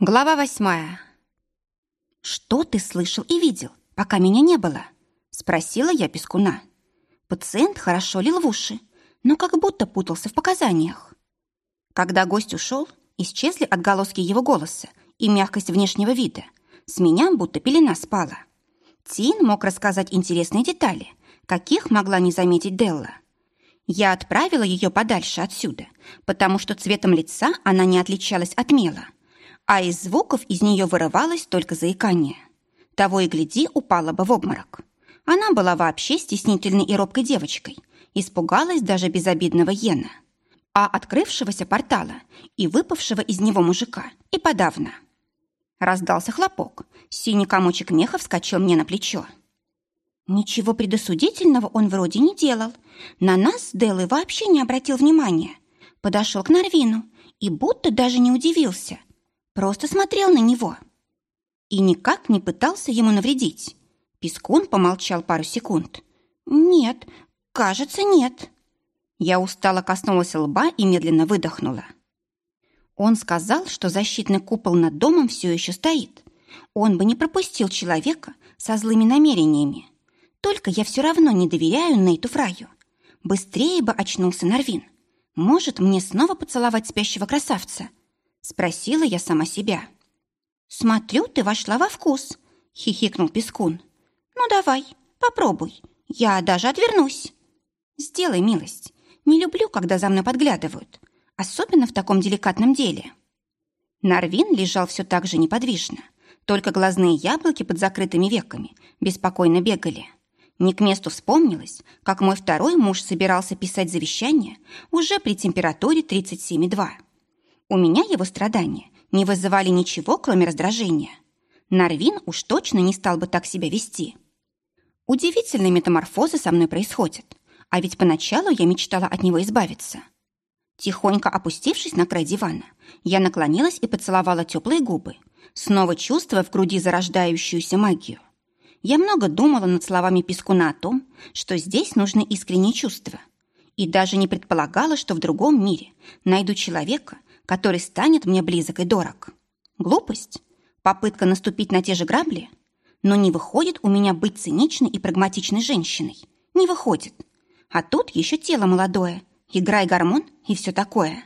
Глава восьмая. «Что ты слышал и видел, пока меня не было?» Спросила я Пескуна. Пациент хорошо лил в уши, но как будто путался в показаниях. Когда гость ушел, исчезли отголоски его голоса и мягкость внешнего вида. С меня будто пелена спала. Тин мог рассказать интересные детали, каких могла не заметить Делла. Я отправила ее подальше отсюда, потому что цветом лица она не отличалась от мела, а из звуков из нее вырывалось только заикание. Того и гляди, упала бы в обморок. Она была вообще стеснительной и робкой девочкой, испугалась даже безобидного Йена, а открывшегося портала и выпавшего из него мужика и подавно. Раздался хлопок, синий комочек меха вскочил мне на плечо. Ничего предосудительного он вроде не делал. На нас Деллы вообще не обратил внимания. Подошел к Нарвину и будто даже не удивился. Просто смотрел на него. И никак не пытался ему навредить. Пескун помолчал пару секунд. «Нет, кажется, нет». Я устало коснулась лба и медленно выдохнула. Он сказал, что защитный купол над домом все еще стоит. Он бы не пропустил человека со злыми намерениями. Только я все равно не доверяю Нейту Фраю. Быстрее бы очнулся Нарвин. Может, мне снова поцеловать спящего красавца? Спросила я сама себя. Смотрю, ты вошла во вкус, хихикнул Пескун. Ну давай, попробуй. Я даже отвернусь. Сделай милость. Не люблю, когда за мной подглядывают. Особенно в таком деликатном деле. Нарвин лежал все так же неподвижно. Только глазные яблоки под закрытыми веками беспокойно бегали. Не к месту вспомнилось, как мой второй муж собирался писать завещание уже при температуре 37,2. У меня его страдания не вызывали ничего, кроме раздражения. Нарвин уж точно не стал бы так себя вести. Удивительные метаморфозы со мной происходят, а ведь поначалу я мечтала от него избавиться. Тихонько опустившись на край дивана, я наклонилась и поцеловала теплые губы, снова чувствуя в груди зарождающуюся магию. Я много думала над словами Пескуна о том, что здесь нужны искренние чувства. И даже не предполагала, что в другом мире найду человека, который станет мне близок и дорог. Глупость? Попытка наступить на те же грабли? Но не выходит у меня быть циничной и прагматичной женщиной. Не выходит. А тут еще тело молодое. Играй гормон и все такое.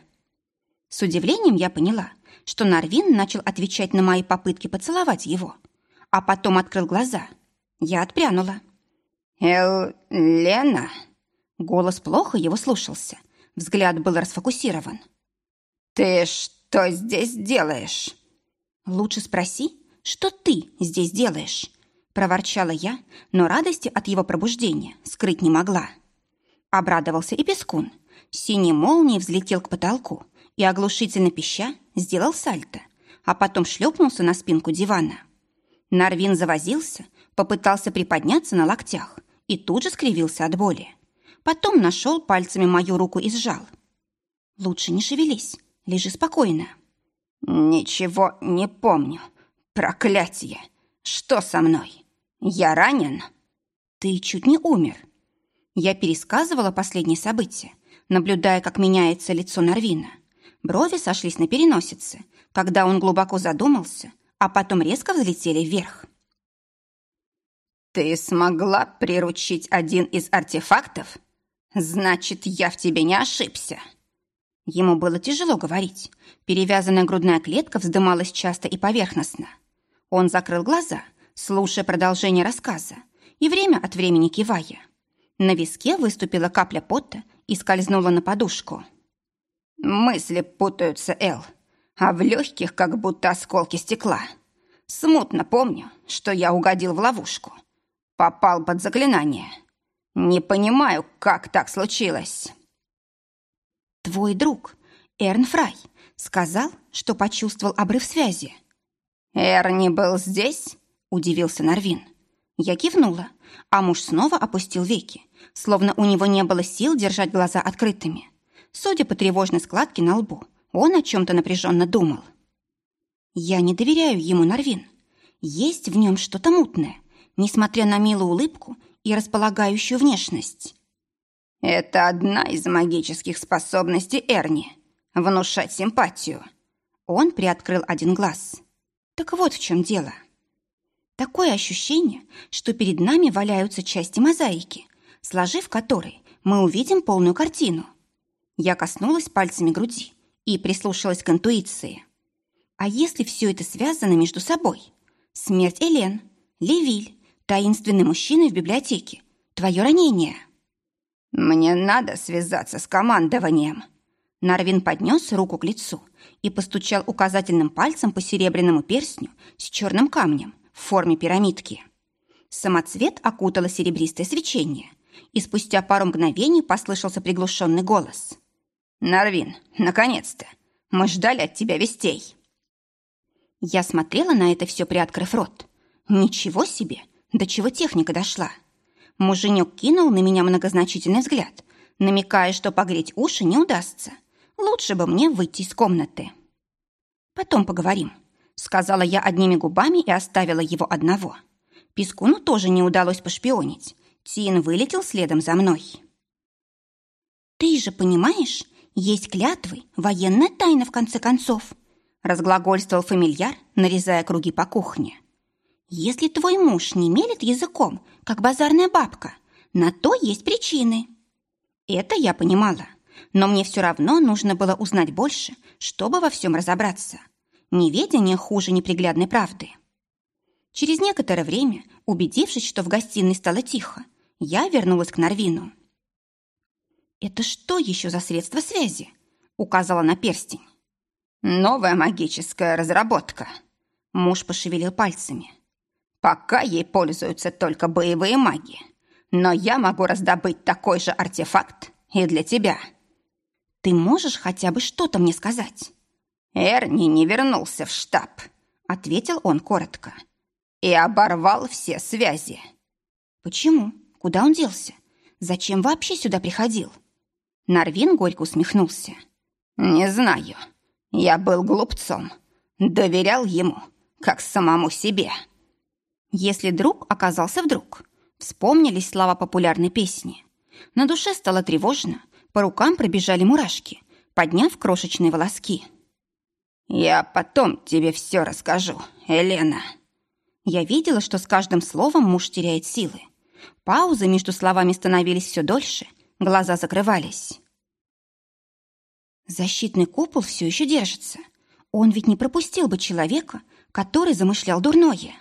С удивлением я поняла, что Нарвин начал отвечать на мои попытки поцеловать его, а потом открыл глаза – я отпрянула. «Эл... Лена?» Голос плохо его слушался. Взгляд был расфокусирован. «Ты что здесь делаешь?» «Лучше спроси, что ты здесь делаешь?» Проворчала я, но радости от его пробуждения скрыть не могла. Обрадовался и Пескун. Синий молнией взлетел к потолку и, оглушительно пища, сделал сальто, а потом шлепнулся на спинку дивана. Нарвин завозился, попытался приподняться на локтях и тут же скривился от боли. Потом нашел пальцами мою руку и сжал. «Лучше не шевелись, лежи спокойно». «Ничего не помню. Проклятие! Что со мной? Я ранен?» «Ты чуть не умер». Я пересказывала последние события, наблюдая, как меняется лицо Нарвина. Брови сошлись на переносице, когда он глубоко задумался, а потом резко взлетели вверх. «Ты смогла приручить один из артефактов? Значит, я в тебе не ошибся!» Ему было тяжело говорить. Перевязанная грудная клетка вздымалась часто и поверхностно. Он закрыл глаза, слушая продолжение рассказа, и время от времени кивая. На виске выступила капля пота и скользнула на подушку. «Мысли путаются, Эл, а в легких как будто осколки стекла. Смутно помню, что я угодил в ловушку, Попал под заклинание. Не понимаю, как так случилось. Твой друг, Эрн Фрай, сказал, что почувствовал обрыв связи. Эрни был здесь? Удивился Нарвин. Я кивнула, а муж снова опустил веки, словно у него не было сил держать глаза открытыми. Судя по тревожной складке на лбу, он о чем-то напряженно думал. Я не доверяю ему, Нарвин. Есть в нем что-то мутное, несмотря на милую улыбку и располагающую внешность. «Это одна из магических способностей Эрни — внушать симпатию». Он приоткрыл один глаз. Так вот в чем дело. Такое ощущение, что перед нами валяются части мозаики, сложив которые мы увидим полную картину. Я коснулась пальцами груди и прислушалась к интуиции. А если все это связано между собой? Смерть Элен, Левиль, таинственный мужчина в библиотеке, твое ранение. Мне надо связаться с командованием. Нарвин поднес руку к лицу и постучал указательным пальцем по серебряному перстню с черным камнем в форме пирамидки. Самоцвет окутало серебристое свечение, и спустя пару мгновений послышался приглушенный голос. «Нарвин, наконец-то! Мы ждали от тебя вестей!» Я смотрела на это все, приоткрыв рот. Ничего себе! До чего техника дошла? Муженек кинул на меня многозначительный взгляд, намекая, что погреть уши не удастся. Лучше бы мне выйти из комнаты. Потом поговорим, сказала я одними губами и оставила его одного. Пискуну тоже не удалось пошпионить. Тин вылетел следом за мной. «Ты же понимаешь, есть клятвы, военная тайна, в конце концов», разглагольствовал фамильяр, нарезая круги по кухне. «Если твой муж не мелет языком, как базарная бабка, на то есть причины». Это я понимала, но мне все равно нужно было узнать больше, чтобы во всем разобраться. Неведение хуже неприглядной правды. Через некоторое время, убедившись, что в гостиной стало тихо, я вернулась к Нарвину. «Это что еще за средство связи?» — указала на перстень. «Новая магическая разработка». Муж пошевелил пальцами. «Пока ей пользуются только боевые маги. Но я могу раздобыть такой же артефакт и для тебя». «Ты можешь хотя бы что-то мне сказать?» «Эрни не вернулся в штаб», — ответил он коротко. «И оборвал все связи». «Почему? Куда он делся? Зачем вообще сюда приходил?» Нарвин горько усмехнулся. «Не знаю. Я был глупцом. Доверял ему, как самому себе». Если друг оказался вдруг, вспомнились слова популярной песни. На душе стало тревожно, по рукам пробежали мурашки, подняв крошечные волоски. «Я потом тебе все расскажу, Елена». Я видела, что с каждым словом муж теряет силы. Паузы между словами становились все дольше, глаза закрывались. Защитный купол все еще держится. Он ведь не пропустил бы человека, который замышлял дурное.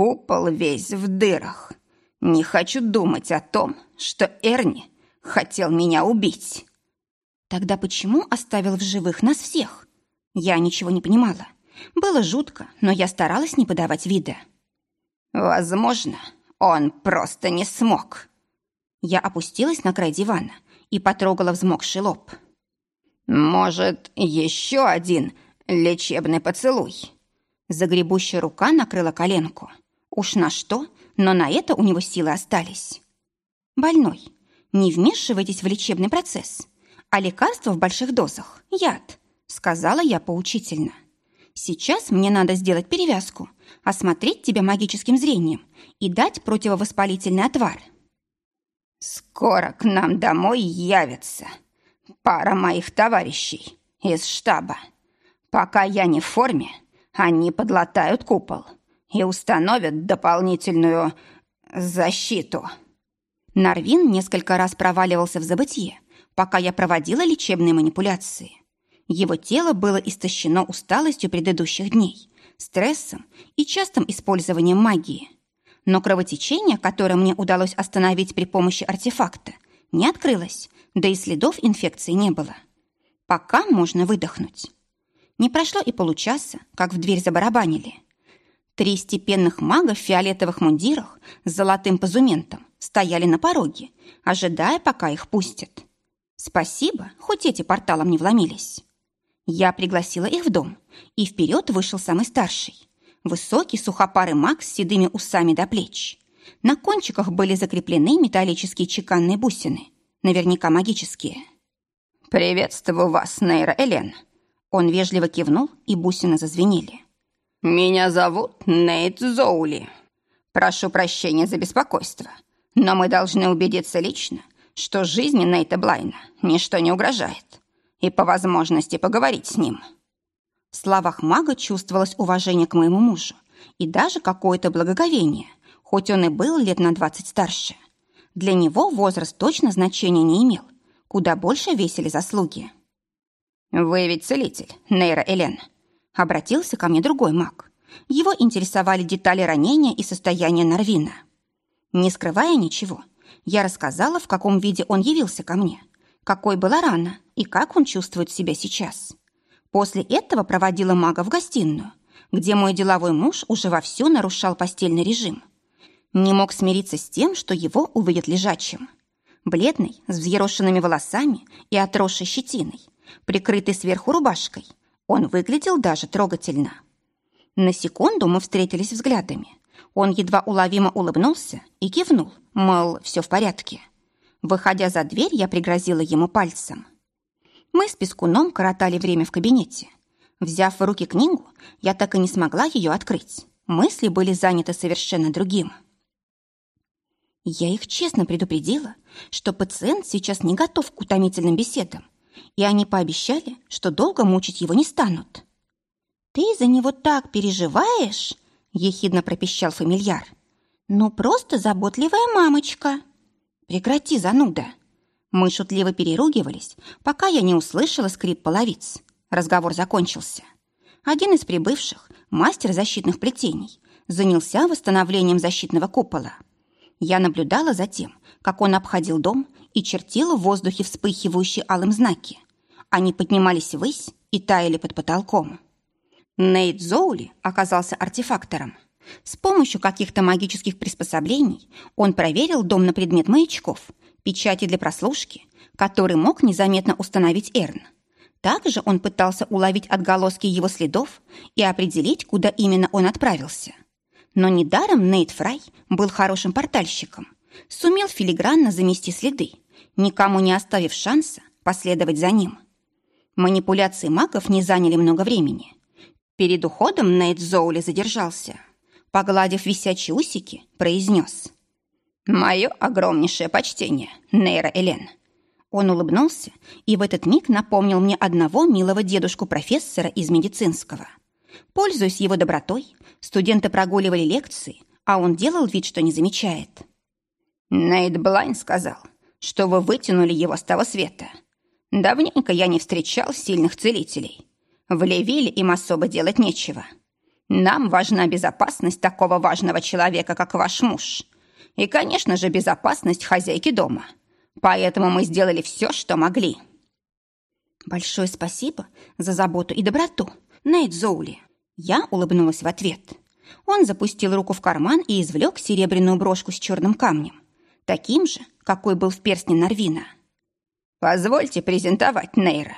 Купол весь в дырах. Не хочу думать о том, что Эрни хотел меня убить. Тогда почему оставил в живых нас всех? Я ничего не понимала. Было жутко, но я старалась не подавать вида. Возможно, он просто не смог. Я опустилась на край дивана и потрогала взмокший лоб. «Может, еще один лечебный поцелуй?» Загребущая рука накрыла коленку. Уж на что, но на это у него силы остались. «Больной, не вмешивайтесь в лечебный процесс. А лекарство в больших дозах – яд», – сказала я поучительно. «Сейчас мне надо сделать перевязку, осмотреть тебя магическим зрением и дать противовоспалительный отвар». «Скоро к нам домой явится», пара моих товарищей из штаба. Пока я не в форме, они подлатают купол и установят дополнительную защиту. Нарвин несколько раз проваливался в забытье, пока я проводила лечебные манипуляции. Его тело было истощено усталостью предыдущих дней, стрессом и частым использованием магии. Но кровотечение, которое мне удалось остановить при помощи артефакта, не открылось, да и следов инфекции не было. Пока можно выдохнуть. Не прошло и получаса, как в дверь забарабанили. Три степенных мага в фиолетовых мундирах с золотым позументом стояли на пороге, ожидая, пока их пустят. Спасибо, хоть эти порталом не вломились. Я пригласила их в дом, и вперед вышел самый старший. Высокий сухопарый маг с седыми усами до плеч. На кончиках были закреплены металлические чеканные бусины – наверняка магические. «Приветствую вас, Нейра Элен!» Он вежливо кивнул, и бусины зазвенели. «Меня зовут Нейт Зоули. Прошу прощения за беспокойство, но мы должны убедиться лично, что жизни Нейта Блайна ничто не угрожает, и по возможности поговорить с ним». В словах мага чувствовалось уважение к моему мужу и даже какое-то благоговение, хоть он и был лет на двадцать старше. Для него возраст точно значения не имел. Куда больше весили заслуги. «Вы ведь целитель, Нейра Элен», — обратился ко мне другой маг. Его интересовали детали ранения и состояния Нарвина. Не скрывая ничего, я рассказала, в каком виде он явился ко мне, какой была рана и как он чувствует себя сейчас. После этого проводила мага в гостиную, где мой деловой муж уже вовсю нарушал постельный режим. Не мог смириться с тем, что его увидят лежачим. Бледный, с взъерошенными волосами и отросшей щетиной, прикрытый сверху рубашкой, он выглядел даже трогательно. На секунду мы встретились взглядами. Он едва уловимо улыбнулся и кивнул, мол, все в порядке. Выходя за дверь, я пригрозила ему пальцем. Мы с Пескуном коротали время в кабинете. Взяв в руки книгу, я так и не смогла ее открыть. Мысли были заняты совершенно другим. Я их честно предупредила, что пациент сейчас не готов к утомительным беседам, и они пообещали, что долго мучить его не станут. «Ты за него так переживаешь?» – ехидно пропищал фамильяр. «Ну, просто заботливая мамочка». «Прекрати, зануда!» Мы шутливо переругивались, пока я не услышала скрип половиц. Разговор закончился. Один из прибывших, мастер защитных плетений, занялся восстановлением защитного купола. Я наблюдала за тем, как он обходил дом и чертил в воздухе вспыхивающие алым знаки. Они поднимались ввысь и таяли под потолком. Нейт Зоули оказался артефактором. С помощью каких-то магических приспособлений он проверил дом на предмет маячков, печати для прослушки, который мог незаметно установить Эрн. Также он пытался уловить отголоски его следов и определить, куда именно он отправился. Но недаром Нейт Фрай был хорошим портальщиком, сумел филигранно замести следы, никому не оставив шанса последовать за ним. Манипуляции магов не заняли много времени. Перед уходом Нейт Зоули задержался – погладив висячие усики, произнес. «Мое огромнейшее почтение, Нейра Элен». Он улыбнулся и в этот миг напомнил мне одного милого дедушку-профессора из медицинского. Пользуясь его добротой, студенты прогуливали лекции, а он делал вид, что не замечает. Нейт Блайн сказал, что вы вытянули его с того света. Давненько я не встречал сильных целителей. В Левиле им особо делать нечего. Нам важна безопасность такого важного человека, как ваш муж. И, конечно же, безопасность хозяйки дома. Поэтому мы сделали все, что могли. Большое спасибо за заботу и доброту, Нейт Зоули. Я улыбнулась в ответ. Он запустил руку в карман и извлек серебряную брошку с черным камнем. Таким же, какой был в перстне Нарвина. Позвольте презентовать Нейра.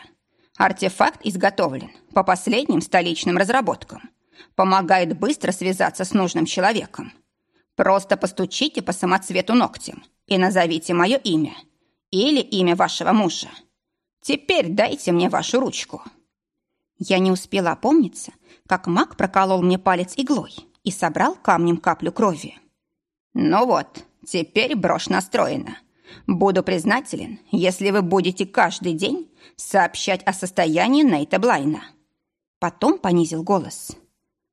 Артефакт изготовлен по последним столичным разработкам – Помогает быстро связаться с нужным человеком. Просто постучите по самоцвету ногтем и назовите мое имя. Или имя вашего мужа. Теперь дайте мне вашу ручку». Я не успела опомниться, как маг проколол мне палец иглой и собрал камнем каплю крови. «Ну вот, теперь брошь настроена. Буду признателен, если вы будете каждый день сообщать о состоянии Нейта Блайна». Потом понизил голос.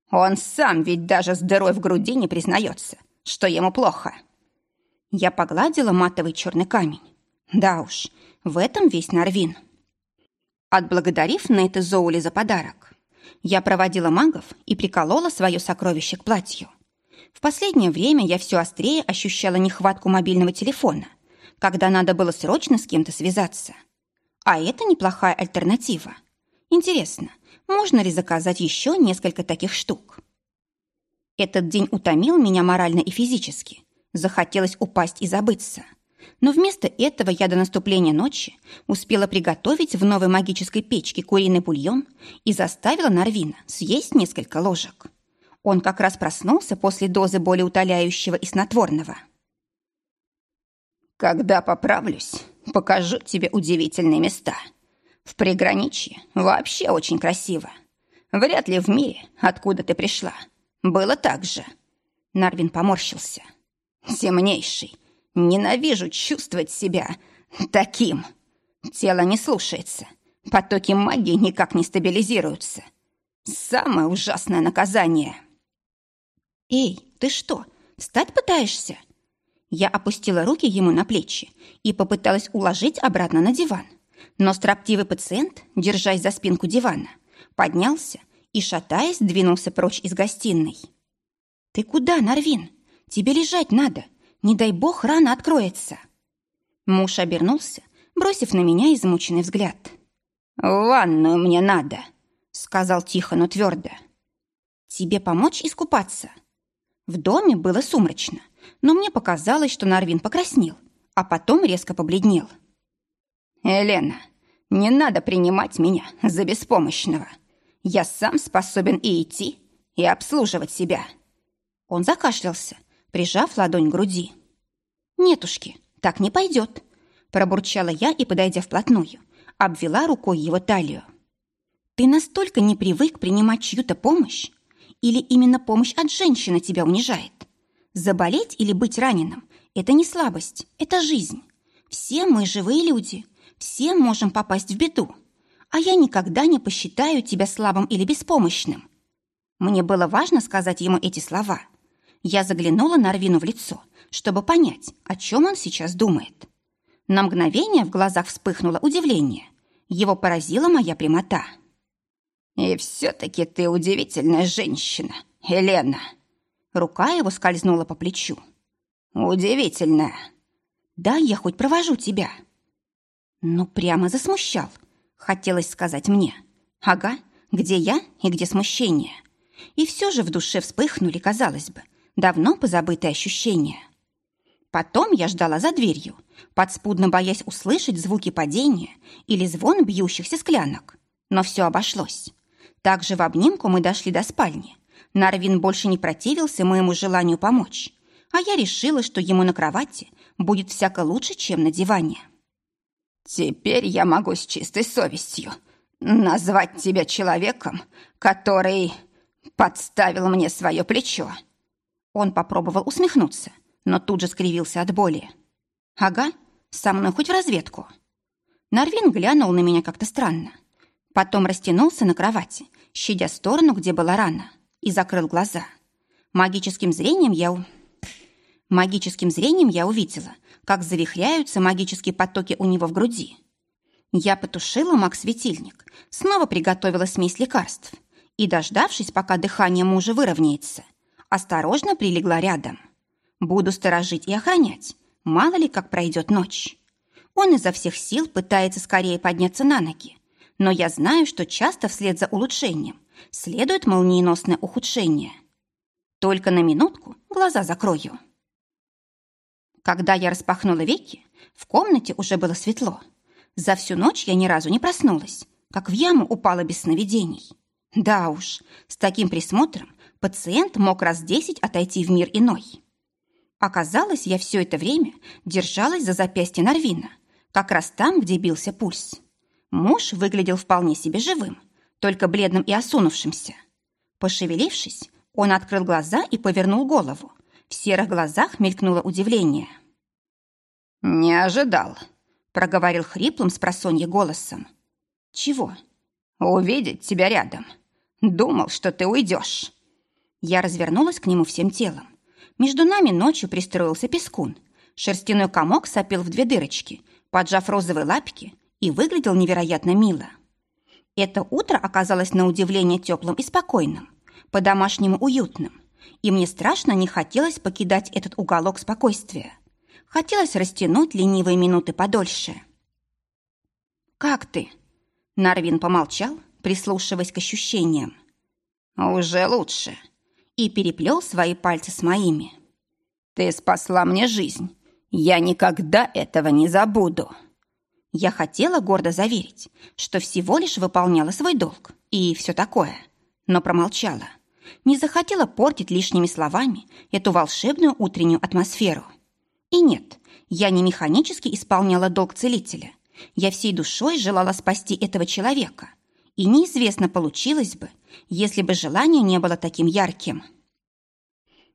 Он сам ведь даже с дырой в груди не признается, что ему плохо. Я погладила матовый черный камень. Да уж, в этом весь Нарвин. Отблагодарив Нейта Зоули за подарок, я проводила магов и приколола свое сокровище к платью. В последнее время я все острее ощущала нехватку мобильного телефона, когда надо было срочно с кем-то связаться. А это неплохая альтернатива. Интересно, можно ли заказать еще несколько таких штук. Этот день утомил меня морально и физически. Захотелось упасть и забыться. Но вместо этого я до наступления ночи успела приготовить в новой магической печке куриный бульон и заставила Нарвина съесть несколько ложек. Он как раз проснулся после дозы болеутоляющего и снотворного. «Когда поправлюсь, покажу тебе удивительные места», в приграничье вообще очень красиво. Вряд ли в мире, откуда ты пришла, было так же. Нарвин поморщился. Темнейший. Ненавижу чувствовать себя таким. Тело не слушается. Потоки магии никак не стабилизируются. Самое ужасное наказание. Эй, ты что, встать пытаешься? Я опустила руки ему на плечи и попыталась уложить обратно на диван. Но строптивый пациент, держась за спинку дивана, поднялся и, шатаясь, двинулся прочь из гостиной. «Ты куда, Нарвин? Тебе лежать надо. Не дай бог, рана откроется». Муж обернулся, бросив на меня измученный взгляд. «В ванную мне надо», — сказал тихо, но твердо. «Тебе помочь искупаться?» В доме было сумрачно, но мне показалось, что Нарвин покраснел, а потом резко побледнел. «Елена, не надо принимать меня за беспомощного. Я сам способен и идти, и обслуживать себя». Он закашлялся, прижав ладонь к груди. «Нетушки, так не пойдет», – пробурчала я и, подойдя вплотную, обвела рукой его талию. «Ты настолько не привык принимать чью-то помощь? Или именно помощь от женщины тебя унижает? Заболеть или быть раненым – это не слабость, это жизнь. Все мы живые люди, все можем попасть в беду. А я никогда не посчитаю тебя слабым или беспомощным. Мне было важно сказать ему эти слова. Я заглянула на Арвину в лицо, чтобы понять, о чем он сейчас думает. На мгновение в глазах вспыхнуло удивление. Его поразила моя прямота. «И все-таки ты удивительная женщина, Елена!» Рука его скользнула по плечу. «Удивительная!» «Да, я хоть провожу тебя!» Ну, прямо засмущал. Хотелось сказать мне. «Ага, где я и где смущение?» И все же в душе вспыхнули, казалось бы, давно позабытые ощущения. Потом я ждала за дверью, подспудно боясь услышать звуки падения или звон бьющихся склянок. Но все обошлось. Также в обнимку мы дошли до спальни. Нарвин больше не противился моему желанию помочь, а я решила, что ему на кровати будет всяко лучше, чем на диване. «Теперь я могу с чистой совестью назвать тебя человеком, который подставил мне свое плечо». Он попробовал усмехнуться, но тут же скривился от боли. «Ага, со мной хоть в разведку». Нарвин глянул на меня как-то странно. Потом растянулся на кровати, щадя сторону, где была рана, и закрыл глаза. Магическим зрением я... Магическим зрением я увидела, как завихряются магические потоки у него в груди. Я потушила маг-светильник, снова приготовила смесь лекарств и, дождавшись, пока дыхание мужа выровняется, осторожно прилегла рядом. Буду сторожить и охранять, мало ли как пройдет ночь. Он изо всех сил пытается скорее подняться на ноги, но я знаю, что часто вслед за улучшением следует молниеносное ухудшение. Только на минутку глаза закрою. Когда я распахнула веки, в комнате уже было светло. За всю ночь я ни разу не проснулась, как в яму упала без сновидений. Да уж, с таким присмотром пациент мог раз десять отойти в мир иной. Оказалось, я все это время держалась за запястье Нарвина, как раз там, где бился пульс. Муж выглядел вполне себе живым, только бледным и осунувшимся. Пошевелившись, он открыл глаза и повернул голову. В серых глазах мелькнуло удивление. «Не ожидал», — проговорил хриплым с голосом. «Чего?» «Увидеть тебя рядом. Думал, что ты уйдешь». Я развернулась к нему всем телом. Между нами ночью пристроился пескун. Шерстяной комок сопел в две дырочки, поджав розовые лапки, и выглядел невероятно мило. Это утро оказалось на удивление теплым и спокойным, по-домашнему уютным, и мне страшно не хотелось покидать этот уголок спокойствия. Хотелось растянуть ленивые минуты подольше. «Как ты?» Нарвин помолчал, прислушиваясь к ощущениям. «Уже лучше», и переплел свои пальцы с моими. «Ты спасла мне жизнь. Я никогда этого не забуду». Я хотела гордо заверить, что всего лишь выполняла свой долг и все такое, но промолчала. Не захотела портить лишними словами эту волшебную утреннюю атмосферу. И нет, я не механически исполняла долг целителя. Я всей душой желала спасти этого человека. И неизвестно, получилось бы, если бы желание не было таким ярким.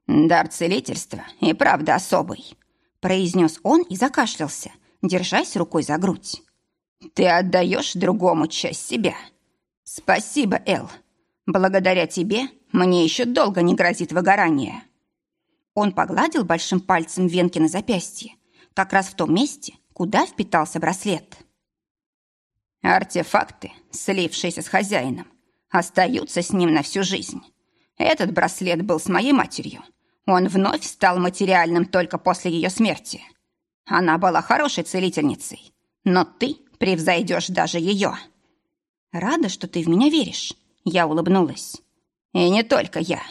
«Дар целительства и правда особый», – произнес он и закашлялся, держась рукой за грудь. «Ты отдаешь другому часть себя. Спасибо, Эл. Благодаря тебе мне еще долго не грозит выгорание». Он погладил большим пальцем венки на запястье, как раз в том месте, куда впитался браслет. Артефакты, слившиеся с хозяином, остаются с ним на всю жизнь. Этот браслет был с моей матерью. Он вновь стал материальным только после ее смерти. Она была хорошей целительницей, но ты превзойдешь даже ее. Рада, что ты в меня веришь. Я улыбнулась. И не только я.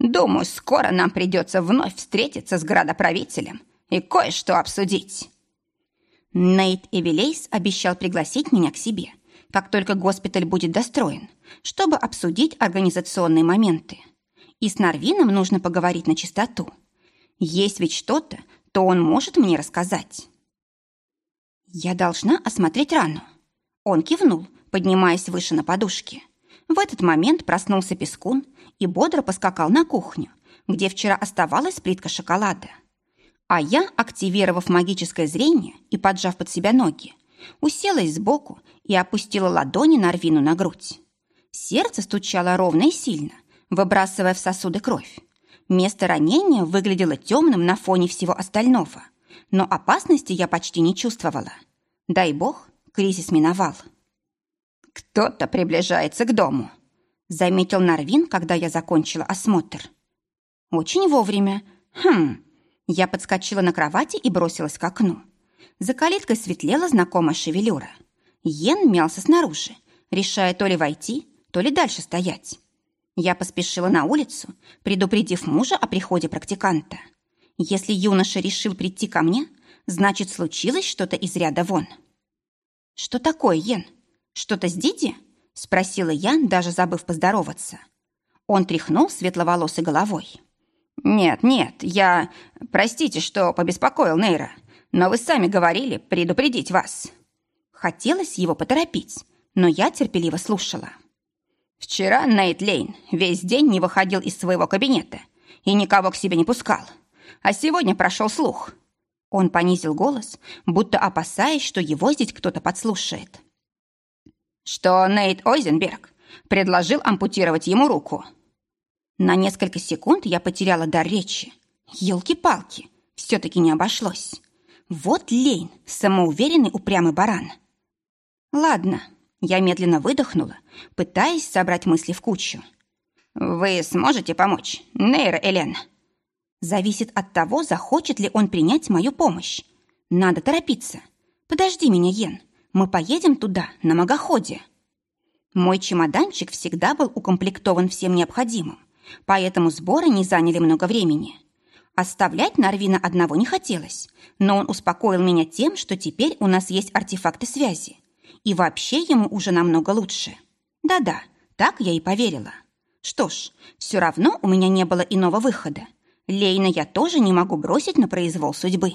Думаю, скоро нам придется вновь встретиться с градоправителем и кое-что обсудить. Нейт Эвелейс обещал пригласить меня к себе, как только госпиталь будет достроен, чтобы обсудить организационные моменты. И с Нарвином нужно поговорить на чистоту. Есть ведь что-то, то он может мне рассказать. Я должна осмотреть рану. Он кивнул, поднимаясь выше на подушке. В этот момент проснулся Пескун и бодро поскакал на кухню, где вчера оставалась плитка шоколада. А я, активировав магическое зрение и поджав под себя ноги, уселась сбоку и опустила ладони на Рвину на грудь. Сердце стучало ровно и сильно, выбрасывая в сосуды кровь. Место ранения выглядело темным на фоне всего остального, но опасности я почти не чувствовала. Дай бог, кризис миновал. «Кто-то приближается к дому», — заметил Нарвин, когда я закончила осмотр. «Очень вовремя. Хм». Я подскочила на кровати и бросилась к окну. За калиткой светлела знакомая шевелюра. Йен мялся снаружи, решая то ли войти, то ли дальше стоять. Я поспешила на улицу, предупредив мужа о приходе практиканта. Если юноша решил прийти ко мне, значит, случилось что-то из ряда вон. «Что такое, Йен? Что-то с Диди?» — спросила я, даже забыв поздороваться. Он тряхнул светловолосой головой. «Нет, нет, я... Простите, что побеспокоил Нейра, но вы сами говорили предупредить вас». Хотелось его поторопить, но я терпеливо слушала. «Вчера Нейт Лейн весь день не выходил из своего кабинета и никого к себе не пускал. А сегодня прошел слух». Он понизил голос, будто опасаясь, что его здесь кто-то подслушает. «Что Нейт Ойзенберг предложил ампутировать ему руку». На несколько секунд я потеряла дар речи. Елки-палки, все-таки не обошлось. Вот лень, самоуверенный упрямый баран. Ладно, я медленно выдохнула, пытаясь собрать мысли в кучу. «Вы сможете помочь, Нейр Элен?» «Зависит от того, захочет ли он принять мою помощь. Надо торопиться. Подожди меня, Йен, мы поедем туда, на магоходе». Мой чемоданчик всегда был укомплектован всем необходимым поэтому сборы не заняли много времени. Оставлять Нарвина одного не хотелось, но он успокоил меня тем, что теперь у нас есть артефакты связи. И вообще ему уже намного лучше. Да-да, так я и поверила. Что ж, все равно у меня не было иного выхода. Лейна я тоже не могу бросить на произвол судьбы.